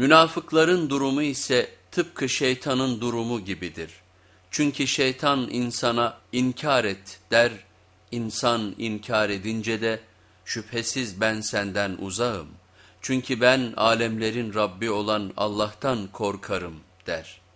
Münafıkların durumu ise tıpkı şeytanın durumu gibidir. Çünkü şeytan insana inkar et der, insan inkar edince de şüphesiz ben senden uzağım. Çünkü ben alemlerin Rabbi olan Allah'tan korkarım der.''